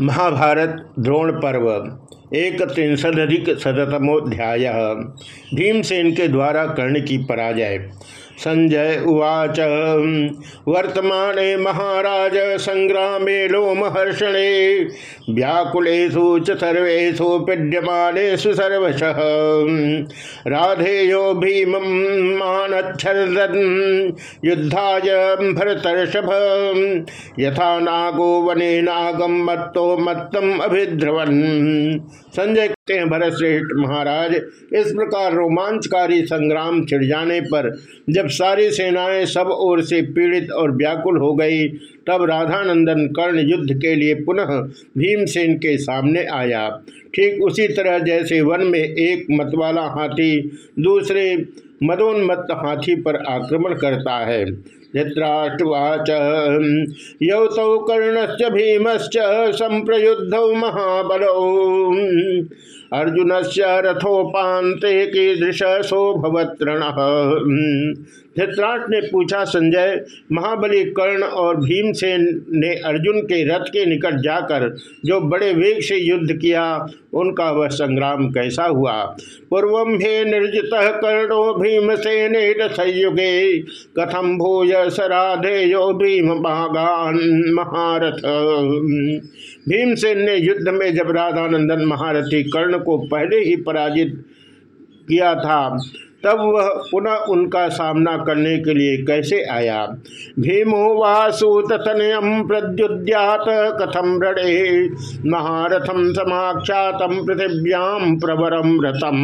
महाभारत द्रोण पर्व एक त्रिंशदिक शतमोध्याय भीमसेन के द्वारा कर्ण की पराजय। संजय उवाच। वर्तमाने महाराज संग्रामे लोमहर्षणे व्याकुलेषु च सर्वेषु पीड्यमानेषु सर्वशः। राधेयो भीमं मानच्छर्दन् युद्धाय भरतर्षभ। यथा नागो वने नागम मत्तो मत्तम अभिद्रवन। संजय भरत श्रेष्ठ महाराज, इस प्रकार रोमांचकारी संग्राम छिड़ जाने पर जब सारी सेनाएँ सब ओर से पीड़ित और व्याकुल हो गई, तब राधानंदन कर्ण युद्ध के लिए पुनः भीमसेन के सामने आया। ठीक उसी तरह जैसे वन में एक मतवाला हाथी दूसरे मदोन्मत्त हाथी पर आक्रमण करता है। धृतराष्ट्रवाच यौतौ कर्णश्च भीमश्च संप्रयुद्ध महाबलौ। अर्जुन से रथोपाते कीदृश शोभवत्रण धृतराष्ट्र ने पूछा, संजय महाबली कर्ण और भीमसेन ने अर्जुन के रथ के निकट जाकर जो बड़े वेग से युद्ध किया, उनका वह संग्राम कैसा हुआ? पूर्व हे निर्जित कर्णो भीमसेन संयुगे कथम भूय सराधेयो भीम भागान महारथ। भीमसेन ने युद्ध में जब राधानंदन महारथी कर्ण को पहले ही पराजित किया था तब वह पुनः उनका सामना करने के लिए कैसे आया? भीमो वासु तथनयम प्रद्युद्यात कथम रणे महारथम समाख्यातम पृथिव्याम प्रवरम रथम।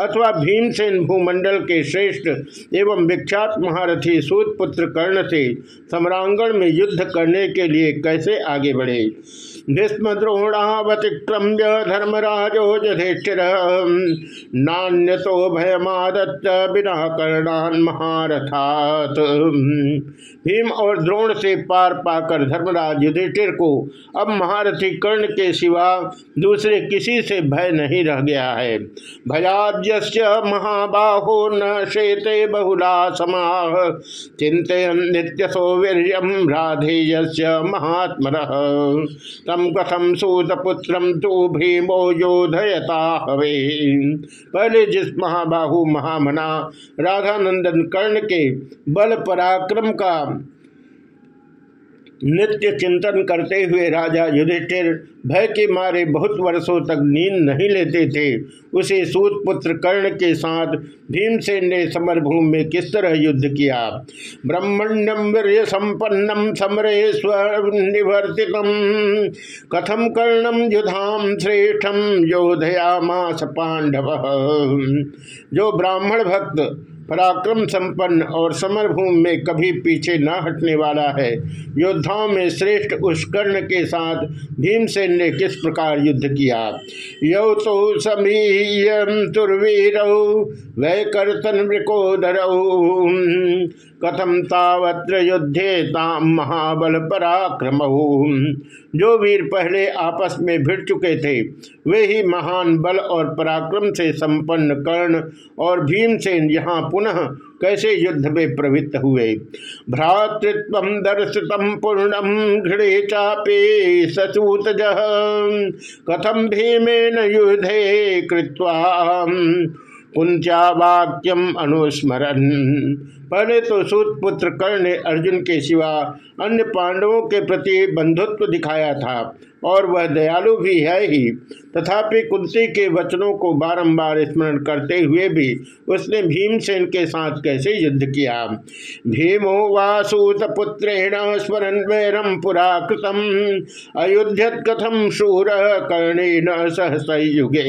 अथवा भीमसेन भूमंडल के श्रेष्ठ एवं विख्यात महारथी सूतपुत्र कर्ण से सम्रांगण में युद्ध करने के लिए कैसे आगे बढ़े? भीष्म द्रोणावतिक्रम्य धर्मराजो युधिष्ठिर नान्य तो भयमादत्त बिना कर्णान महारथात। भीम और द्रोण से पार पाकर धर्मराज युधिष्ठिर को अब महारथी कर्ण के सिवा दूसरे किसी से भय नहीं रह गया है। भयाद्य महाबाहो न शेते बहुला समाह चिंतन नित्य सौवीर्यम राधेय महात्म तम कथम सूतपुत्र तो भीमो योधयता हवे। पहले जिस महाबाहु महामना राधानंदन कर्ण के बल पराक्रम का नित्य चिंतन करते हुए राजा युधिष्ठिर भय के मारे बहुत वर्षों तक नींद नहीं लेते थे। उसे सूत पुत्र कर्ण के साथ भीमसेन ने समरभूमि में किस तरह युद्ध किया? ब्रह्मण्यम वीर संपन्नम समरे स्वनिवर्तित कथम कर्णम युधाम श्रेष्ठम योधया मास पांडव जो ब्राह्मण भक्त पराक्रम संपन्न और समरभूमि में कभी पीछे न हटने वाला है। योद्धाओं में श्रेष्ठ उस कर्ण के साथ भीमसेन ने किस प्रकार युद्ध किया? यौ तो समीयम तुर्वीर, वै कर्तन मृकोदर। कथम तावत्र युद्धे ताम महाबल पराक्रम जो वीर पहले आपस में भिड़ चुके थे, वे ही महान बल और पराक्रम से संपन्न कर्ण और भीमसेन यहाँ पुनः कैसे युद्ध में प्रवृत्त हुए? भ्रातृत्व दर्शितम पूर्णम घृणे चापे सचूत कथम भीमेन युद्धे कृत्वा? कुंचा वाक्यम अनुस्मरण पहले तो सूत पुत्र कर्ण ने अर्जुन के सिवा अन्य पांडवों के प्रति बंधुत्व दिखाया था, और वह दयालु भी है ही। तथापि कुंती के वचनों को बारंबार स्मरण करते हुए भी उसने भीमसेन के साथ कैसे युद्ध किया? भीमो वासूत पुत्रेण स्मरण वैरम पुरा कृतम। अयुध्यत कथम शूर कर्णेन सहसयुगे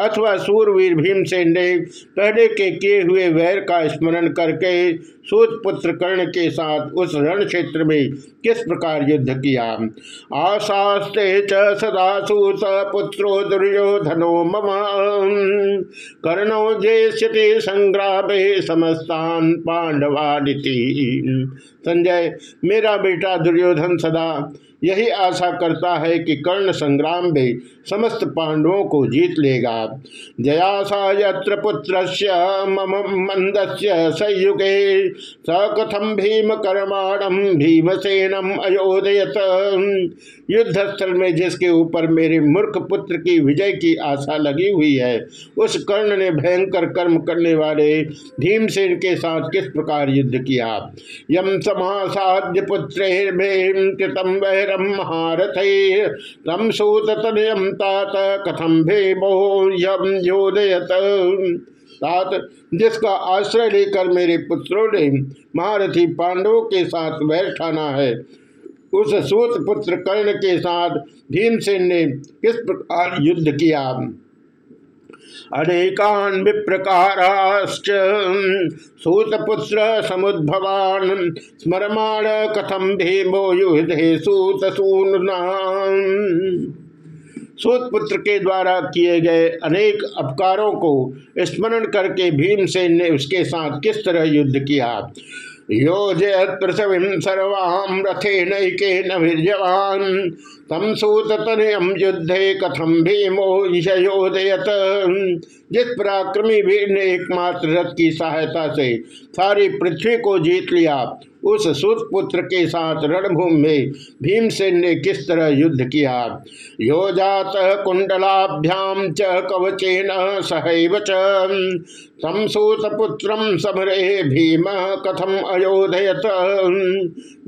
अथवा सूरवीर भीमसेन ने पहले के किए हुए वैर का स्मरण करके सूत पुत्र कर्ण के साथ उस रण क्षेत्र में किस प्रकार युद्ध किया? आशास्ते च सदा सूत पुत्रो दुर्योधनो मम, कर्णो जेष्यति संग्रामे समस्तान पांडवानिति संजय, मेरा बेटा दुर्योधन सदा यही आशा करता है कि कर्ण संग्राम में समस्त पांडवों को जीत लेगा। जयासा यत्र पुत्र मम मंदस्य युगे स कथम भीम कर्माणम भीमसेनम अयोधयत। युद्ध स्थल में जिसके ऊपर मेरे मूर्ख पुत्र की विजय की आशा लगी हुई है, उस कर्ण ने भयंकर कर्म करने वाले भीमसेन के साथ किस प्रकार युद्ध किया? यम समासाद्य पुत्र कृतम वैरम तम सूत तात कथम जिसका आश्रय लेकर मेरे पुत्रों ने महारथी पांडवों के साथ बैठाना ठाना है, उस सूत पुत्र कर्ण के साथ भीमसेन ने किस प्रकार युद्ध किया। अनेकान विप्रकाराश्च। सूतपुत्र समुद्भवान स्मरमाण कथम भीमो युद्धे सूत सूतपुत्र के द्वारा किए गए अनेक अपकारों को स्मरण करके भीमसेन ने उसके साथ किस तरह युद्ध किया? योजयत पृथ्वी सर्वाम रथे नैके तम सूततनयम युद्धे कथम भीमो योदयत जिस पराक्रमी वीर ने एकमात्र रथ की सहायता से सारी पृथ्वी को जीत लिया। उस सुपुत्र के साथ रणभूमि में भीमसेन ने किस तरह युद्ध किया? यो जात कुंडलाभ्याम च कवचेन सहैव तम सूतपुत्र समरे भीम कथम अयोधयत।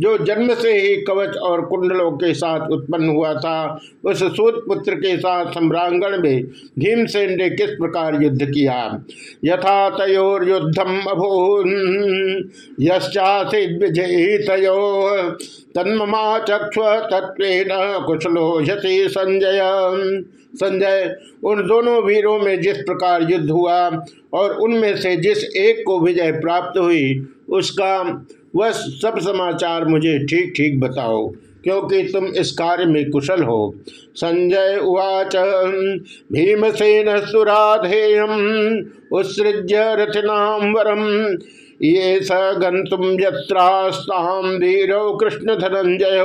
जो जन्म से ही कवच और कुंडलों के साथ उत्पन्न हुआ था, उस सूतपुत्र के साथ सम्रांगण में भीमसेन ने किस प्रकार युद्ध किया? यथा तयोर युद्धम अभून विजयितयो। तन्ममा तत्व कुशलो यति संजय। संजय, उन दोनों वीरों में जिस प्रकार युद्ध हुआ और उनमें से जिस एक को विजय प्राप्त हुई उसका वह सब समाचार मुझे ठीक ठीक बताओ, क्योंकि तुम इस कार्य में कुशल हो। संजय उवाच, भीमसेन सुराधेयम उत्सृज्य रथनाम वरम ये स गंतुम यत्रास्ताम धीरो कृष्ण धनंजय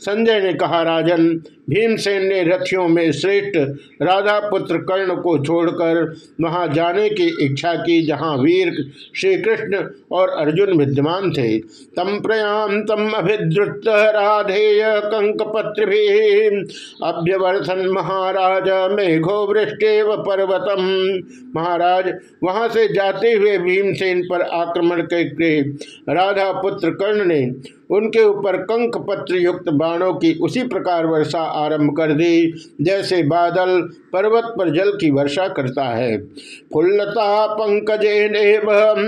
संजय ने कहा, राजन, भीमसेन ने रथियों में श्रेष्ठ राधा पुत्र कर्ण को छोड़कर वहाँ जाने की इच्छा की, जहाँ वीर श्री कृष्ण और अर्जुन विद्यमान थे। तम प्रयाम, तम अभिद्रुत, राधेय कंक पत्र भी अभ्यवर्धन महाराज मेघो वृष्टे व पर्वतम। महाराज, वहाँ से जाते हुए भीमसेन पर आक्रमण करके राधा पुत्र कर्ण ने उनके ऊपर कंक पत्र युक्त बाणों की उसी प्रकार वर्षा आरंभ कर दी, जैसे बादल पर्वत पर जल की वर्षा करता है। फुल्लता पंकजे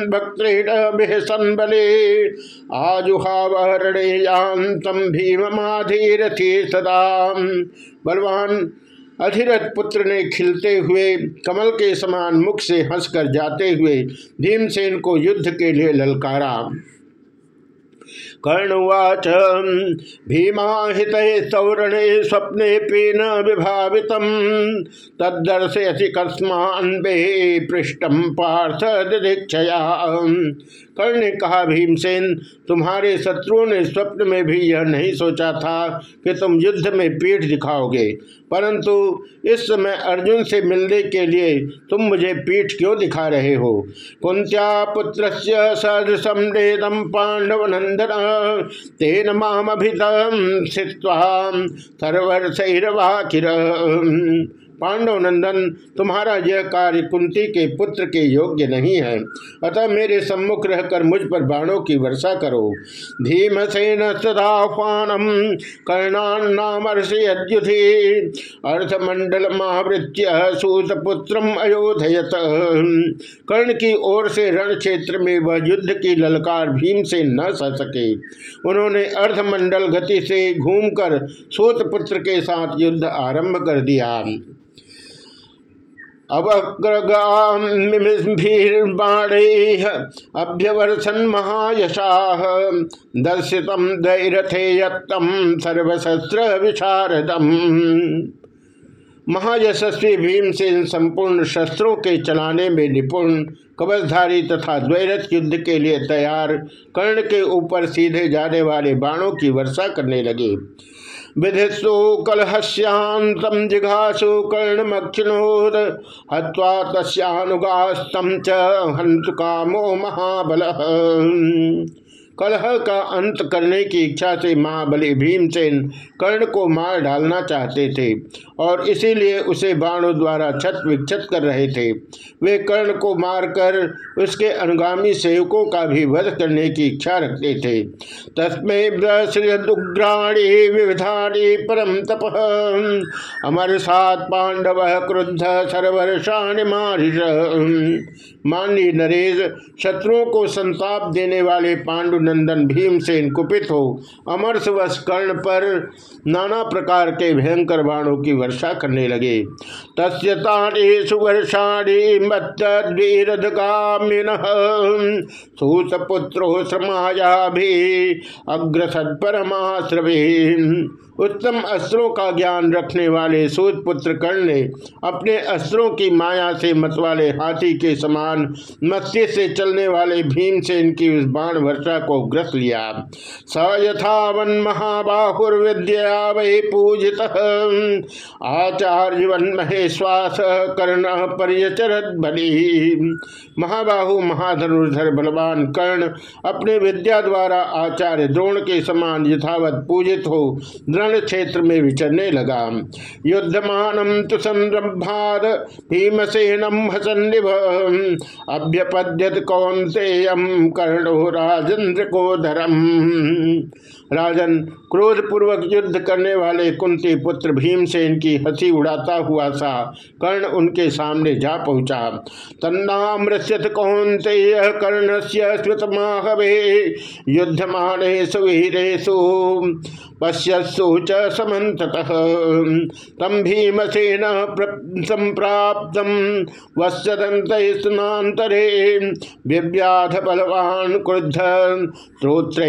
भक्तृण बले आजुहावरणेयांतम भीममाधीरथी सदा। बलवान अधिरथ पुत्र ने खिलते हुए, कमल के समान मुख से हंसकर जाते हुए, भीमसेन को युद्ध के लिए ललकारा। कर्णुवाच। भीमाहित सौरणे स्वप्ने पीन विभावित तदर्शयसी कस्मान पृष्ठम पार्थ दीक्षया कर्ण ने कहा, भीमसेन, तुम्हारे शत्रुओं ने स्वप्न में भी यह नहीं सोचा था कि तुम युद्ध में पीठ दिखाओगे। परंतु इस समय अर्जुन से मिलने के लिए तुम मुझे पीठ क्यों दिखा रहे हो? कुंत्या पुत्र पांडव नंदन तेन माम सर्वर पांडव नंदन, तुम्हारा यह कार्य कुंती के पुत्र के योग्य नहीं है। अतः मेरे सम्मुख रहकर मुझ पर बाणों की वर्षा करो। भीमसेन सदाह्वानम कर्णान्नामर्षयद्युधि अर्थमंडल महावृत्य सूतपुत्र अयोधयत। कर्ण की ओर से रण क्षेत्र में वह युद्ध की ललकार भीम से न सह सके। उन्होंने अर्धमंडल गति से घूमकर सूतपुत्र के साथ युद्ध आरंभ कर दिया। महायशस्वी भीम से दर्शितं महायशस्वी भीमसेन संपूर्ण शस्त्रों के चलाने में निपुण, कवचधारी तथा द्वैरथ युद्ध के लिए तैयार, कर्ण के ऊपर सीधे जाने वाले बाणों की वर्षा करने लगे। विधिस्तु कलहस्यांतम जिघासु कर्णमक्षिणोर हवा तस्यानुगास्तम च हंस कामो महाबल। कलह का अंत करने की इच्छा से महाबली भीमसेन कर्ण को मार डालना चाहते थे और इसीलिए उसे बाणों द्वारा छत विक्षत कर रहे थे। वे कर्ण को मारकर उसके अनुगामी सेवकों का भी वध करने की इच्छा रखते थे। तस्में दुग्राणी विविधानी परम तप। अमर सात पांडव क्रुद्ध सर्वर्षाण मारिश माननीय नरेश, शत्रुओं को संताप देने वाले पांडुनंदन भीमसेन कुपित हो। अमरसवश कर्ण पर नाना प्रकार के भयंकर बाणों की वर्षा करने लगे। तस्ताणी सुवर्षाणी मत्वीरधकामिन सूतपुत्रो श्रमाया भी अग्रसत परमाश्रवी उत्तम अस्त्रों का ज्ञान रखने वाले सूत पुत्र कर्ण ने अपने अस्त्रों की माया से मतवाले हाथी के समान मत्स्य से चलने वाले भीम से इनकी उस बाण वर्षा को ग्रस लिया। स यथावन महाबाहुर्विद्या वही पूजित। आचार्य वन महेश्वास कर्ण पर्यचरत बलि। महाबाहु, महाधनुर्धर, बलवान कर्ण अपने विद्या द्वारा आचार्य द्रोण के समान यथावत पूजित हो। रण क्षेत्र में विचरने लगा। युद्धमान तो संरभार भीमसेनम हसन्निभ। अभ्यपद्यत कौनतेयम कर्णो राजेंद्र को धरम राजन क्रोध पूर्वक युद्ध करने वाले कुंती पुत्र भीमसेन की हँसी उड़ाता हुआ सा कर्ण उनके सामने जा पहुँचा। तन्नामृत कौनते कर्ण से स्मृतमाहवे युद्धमानेशु वीरेशु पश्यसु च समत तम भीमसेन संप्राप्त वत्सदंत स्नातरे विव्याध बलवान क्रुद्ध स्त्रोत्र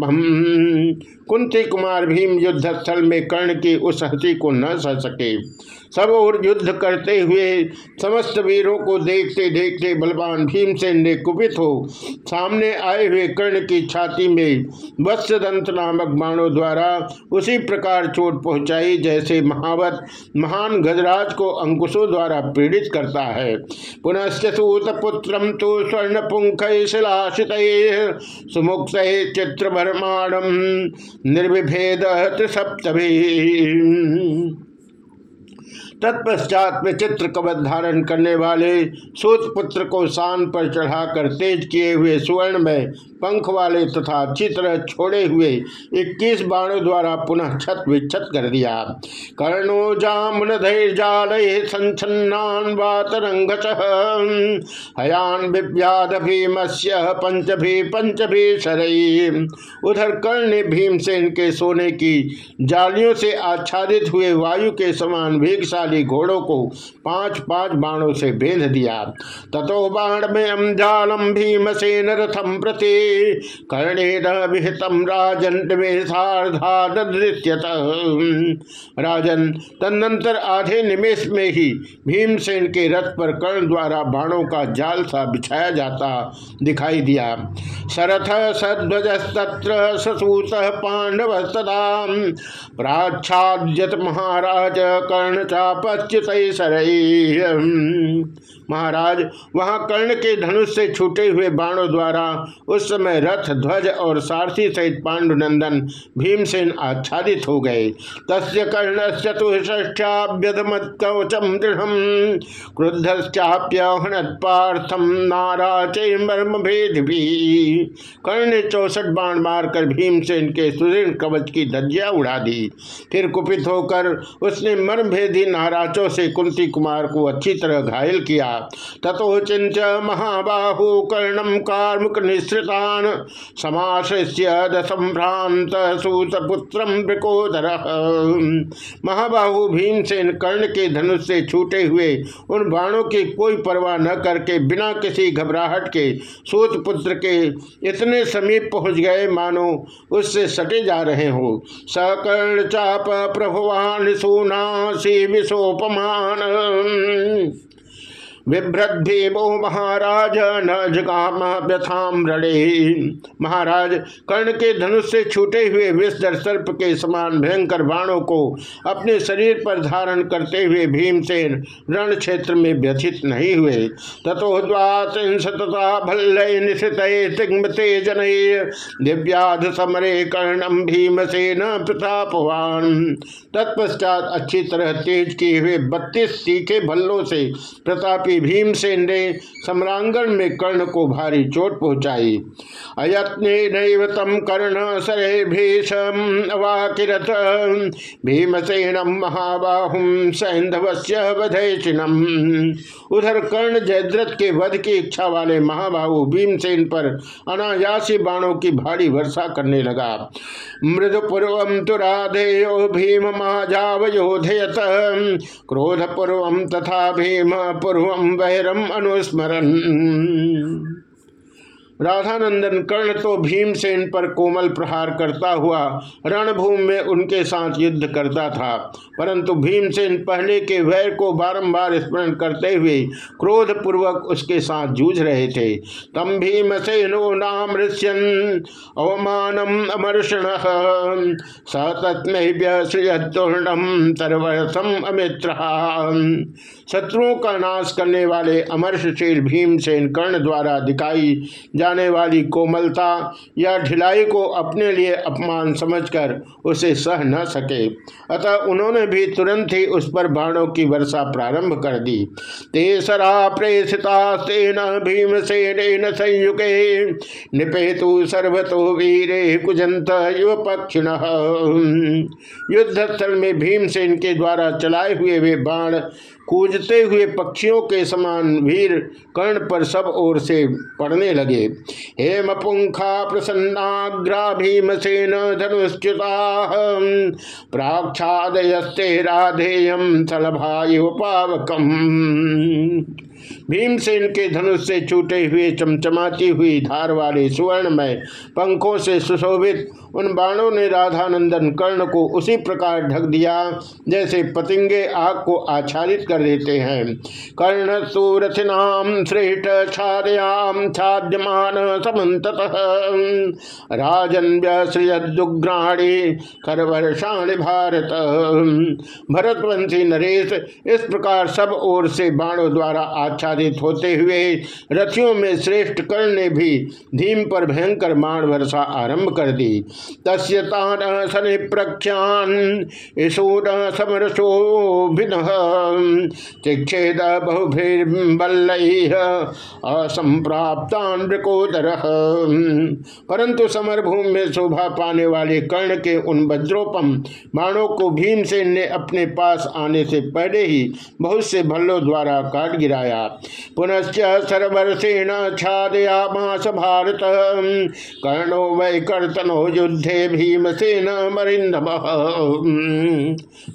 महाद्वीपम कुंती कुमार भीम युद्ध स्थल में कर्ण की उस हँसी को न सह सके। सब और युद्ध करते हुए समस्त वीरों को देखते देखते बलवान भीमसेन ने कुपित हो। सामने आए हुए कर्ण की छाती में वत्सदंत नामक बाणों द्वारा उसी प्रकार चोट पहुंचाई, जैसे महावत, महान गजराज को अंकुशों द्वारा पीड़ित करता है। पुनश्च सूत पुत्र तो स्वर्ण पुंख शिलाशित सुमुक्त चित्र भरमाणम निर्विभेद त्रिसप्तभी तत्पश्चात विचित्र कवच धारण करने वाले सूत पुत्र को शान पर चढ़ाकर तेज किए हुए स्वर्ण में पंख वाले तथा अच्छी तरह छोड़े हुए इक्कीस बाणों द्वारा पुनः छत विच्छत कर दिया। कर्णो जामुन जाल संचन्नान वातरंग हयान विव्याध भीमस्य पंच भी पंच भी शरई उधर कर्ण ने भीमसेन के सोने की जालियों से आच्छादित हुए वायु के समान वेगशाली घोड़ों को पाँच पाँच बाणों से बेंध दिया। तथो बाण में अमजालम भीमसेन रथम प्रति कर्णेन विहितम राजन राजन, तदनंतर आधे निमेश में ही भीमसेन के रथ पर कर्ण द्वारा बाणों का जाल सा बिछाया जाता दिखाई दिया। सरथ सध्वजस्तत्र ससूत पांडव सदा प्राच्छाद्यत महाराज कर्ण चापच्युत सरई महाराज, वहाँ कर्ण के धनुष से छूटे हुए बाणों द्वारा उस समय रथ, ध्वज और सारथी सहित पांडुनंदन भीमसेन आच्छादित हो गए। तस्य कर्ण चतुष्ठ्याभ्यधमत दृढ़ क्रुद्धश्चाप्यहणत पार्थम नाराचे मर्म भेद भी कर्ण ने चौसठ बाण मारकर भीमसेन के सुदृढ़ कवच की धज्जिया उड़ा दी। फिर कुपित होकर उसने मर्म भेदी महाराजों से कुंती कुमार को अच्छी तरह घायल किया। तथो चिंच महाबाहु कर्णम कार्मुक निश्रितान समाश्रिष्य दसंभ्रांत सूतपुत्र वृकोदर महाबाहु भीमसेन कर्ण के धनुष से छूटे हुए उन बाणों की कोई परवाह न करके बिना किसी घबराहट के सूत पुत्र के इतने समीप पहुँच गए मानो उससे सटे जा रहे हो। सकर्ण चाप प्रभुवान सुनासी विशोपमान बिभ्रत भीमो महाराज न जगाम व्यथाम रणे महाराज, कर्ण के धनुष से छूटे हुए विषधर सर्प के समान भयंकर बाणों को अपने शरीर पर धारण करते हुए भीमसेन रण क्षेत्र में व्यथित नहीं हुए। तथो द्वांशतता भल्ल निशिते जन दिव्याध समरे कर्णम भीमसेन प्रतापवान। तत्पश्चात अच्छी तरह तेज किए हुए बत्तीस तीखे भल्लों से प्रतापी भीमसेन ने सम्रांगण में कर्ण को भारी चोट पहुंचाई। अयत्न तम कर्ण सरे भीषम अवाकिरत भीमसेनम महाबाहुम सैंधवस्य वधेशिनम उधर कर्ण जयद्रथ के वध की इच्छा वाले महाबाहु भीमसेन पर अनायासी बाणों की भारी वर्षा करने लगा। मृदुपूर्व तुराधेयो भीम महाजावयोधयत क्रोधपूर्व तथा भीम पूर्व वैरम अनुस्मरण राधानंदन कर्ण तो भीमसेन पर कोमल प्रहार करता हुआ रणभूमि में उनके साथ युद्ध करता था, परंतु भीमसेन पहले के वैर को बारंबार स्मरण करते हुए क्रोध पूर्वक उसके साथ जूझ रहे थे। तम भीम भीमसेनो नाम अवमानम अमर्षण। सतत्म तरवर्षम अमित्र। शत्रुओं का नाश करने वाले अमर्षशील भीमसेन कर्ण द्वारा दिखाई जाने वाली कोमलता या ढिलाई को अपने लिए अपमान समझकर उसे सह न सके। अतः उन्होंने भी तुरंत ही उस पर बाणों की वर्षा प्रारंभ कर दी। तेसरा प्रेषिता सेन भीमसेन संयुगे। निपेतु सर्वतो वीरे कुजंत युव पक्षिण युद्ध स्थल में भीमसेन के द्वारा चलाए हुए वे बाण कूजते हुए पक्षियों के समान वीर कर्ण पर सब ओर से पड़ने लगे। हेम पुंखा प्रसन्नाग्रा भीम भीमसेन धनुष्च्युता प्राक्षादयस्ते राधेयम सलभा पावकम भीमसेन के धनुष से छूटे हुए चमचमाती हुई धार वाले सुवर्ण में पंखों से सुशोभित उन बाणों ने राधानंदन कर्ण को उसी प्रकार ढक दिया, जैसे पतिंगे आग को आच्छादित कर देते हैं। कर्ण सुरथनाम श्रेष्ठ छादयाम छाद्यमान समत राजन व्यश्रियुग्राणी खरवर्षाण भारत। भरतवंशी नरेश इस प्रकार सब ओर से बाणों द्वारा आच्छादित होते हुए रथियों में श्रेष्ठ कर्ण ने भी धीम पर भयंकर माण वर्षा आरंभ कर दी। तस्य शनि प्रख्यान ईशूर समरसोभिन चिक्षेद बहुभिर्बल असंप्राप्तान परंतु समरभूमि में शोभा पाने वाले कर्ण के उन वज्रोपम बाणों को भीमसेन ने अपने पास आने से पहले ही बहुत से भल्लों द्वारा काट गिराया। पुनश्च सर्वर्षेण छादयामास भारत कर्णो वै कर्तनो युद्धे भीमसेन मरिंदम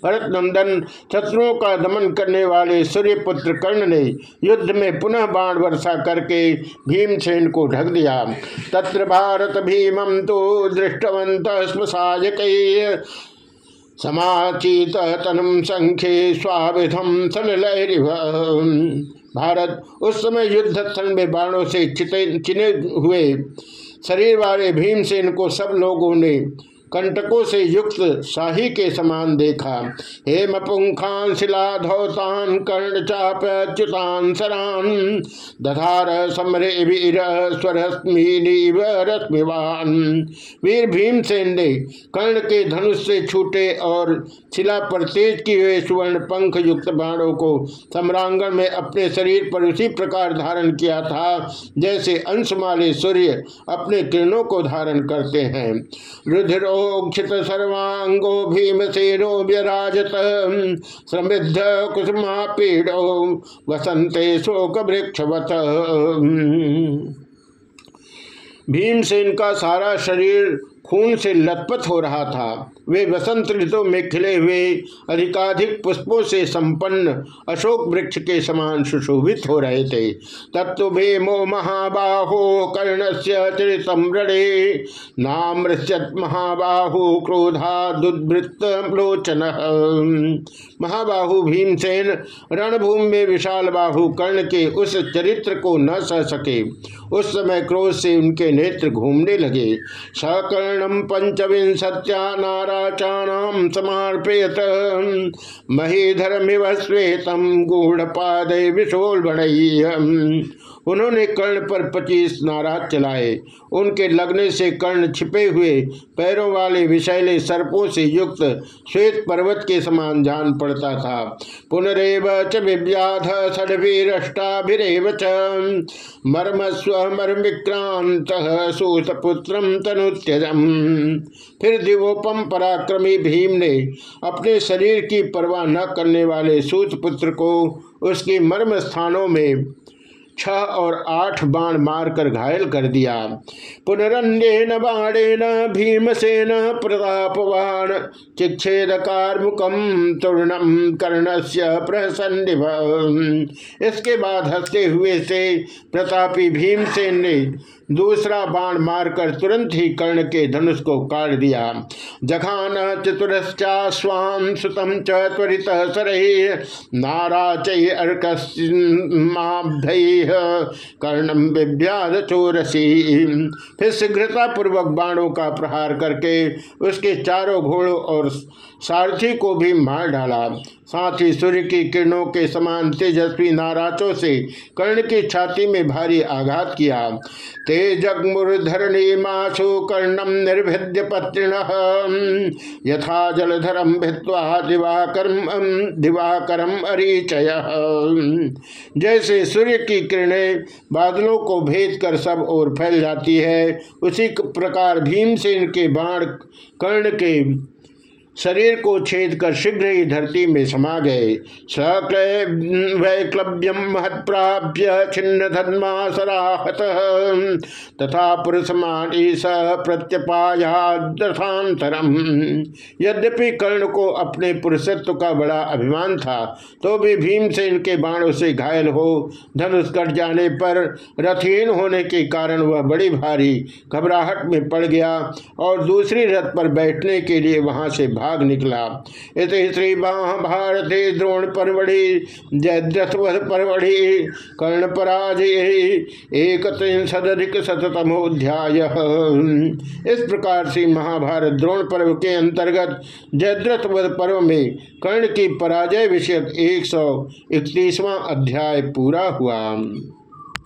भरत नंदन शत्रुओं का दमन करने वाले सूर्यपुत्र कर्ण ने युद्ध में पुनः बाण वर्षा करके भीमसेन को ढक दिया। तत्र भारत भीमम तो दृष्टवंत स्मसायक समाचीत तनुम संख्य स्वाविधम सनलहरिव भारत। उस समय युद्ध स्थल में बाणों से चिने हुए शरीर वाले भीमसेन को सब लोगों ने कंटकों से युक्त शाही के समान देखा। हेम पुंखान शिला धौतान कर्ण चाप च्युतान सरान दधार समरे वीर स्वरश्मिवान वीर भीमसेन ने कर्ण के धनुष से छूटे और शिला पर तेज किए हुए सुवर्ण पंख युक्त बाणों को सम्रांगण में अपने शरीर पर उसी प्रकार धारण किया था, जैसे अंशमाले सूर्य अपने किरणों को धारण करते हैं। रुधिरो प्रोक्षित सर्वांगो भीम सेनो व्यराजत। समृद्ध कुसुमा पीड़ो वसंते शोक वृक्षवत भीमसेन का सारा शरीर खून से लथपथ हो रहा था। वे वसंत ऋतु में खिले हुए अधिकाधिक पुष्पों से संपन्न अशोक वृक्ष के समान सुशोभित हो रहे थे। तत्व भीमो महाबाहो कर्ण से चरितमृणे नाम महाबाहु क्रोधा दुर्वृत्त लोचन। महाबाहु भीमसेन रणभूमि में विशाल बाहु कर्ण के उस चरित्र को न सह सके। उस समय क्रोध से उनके नेत्र घूमने लगे। सकर्णम पंचविंशत्या नाराचाणाम समर्पयत। महीधरमिव श्वेतम गूढ़पाद विशोल उन्होंने कर्ण पर पच्चीस नाराज़ चलाए। उनके लगने से कर्ण छिपे हुए पैरों वाले विषैले सर्पों से युक्त श्वेत पर्वत के समान जान पड़ता था। पुनरेव च विव्याध षडवीरष्टाभिरेव च। मर्मस्व मर्मिक्रांत सूतपुत्र तनुत्यजम। फिर दिवोपम पराक्रमी भीम ने अपने शरीर की परवाह न करने वाले सूत पुत्र को उसके मर्म स्थानों में छह और आठ बाण मारकर घायल कर दिया। पुनरन्यन बाणेन, भीमसेन प्रतापवान चिक्षेद कार्मुकम तुर्णम कर्ण से प्रसन्न इसके बाद हँसते हुए से प्रतापी भीमसेन ने दूसरा बाण मारकर तुरंत ही कर्ण के धनुष को काट दिया। जखान चतुरश्चा स्वाम सुतम चरित सरही। नारा चर्क कर्णम विव्याध चोरसी। फिर शीघ्रता पूर्वक बाणों का प्रहार करके उसके चारों घोड़ों और सारथी को भी मार डाला। साथ ही सूर्य की किरणों के समान तेजस्वी नाराचों से कर्ण की छाती में भारी आघात किया। तेजगमुरधरणी माशु कर्णम निर्भिद्य पत्रिण यथा जलधरम भित्वा दिवाकरम दिवाकरम अरिचय। जैसे सूर्य की किरणें बादलों को भेद कर सब ओर फैल जाती है, उसी प्रकार भीमसेन के बाण कर्ण के शरीर को छेद कर शीघ्र ही धरती में समा गए। छिन्न धर्मा सराहत तथा पुरुषमानी स प्रत्यपायादर्थांतरम यद्यपि कर्ण को अपने पुरुषत्व का बड़ा अभिमान था तो भी भीम से इनके बाणों से घायल हो, धनुष कट जाने पर रथहीन होने के कारण वह बड़ी भारी घबराहट में पड़ गया और दूसरी रथ पर बैठने के लिए वहाँ से भाग निकला। इस श्री महाभारती द्रोण परवड़ी जयद्रथ परवड़ी कर्ण पराजय एक त्रिशदिक शतमोध्याय इस प्रकार से महाभारत द्रोण पर्व के अंतर्गत जयद्रथ पर्व में कर्ण की पराजय विषयक एक सौ इकतीसवां अध्याय पूरा हुआ।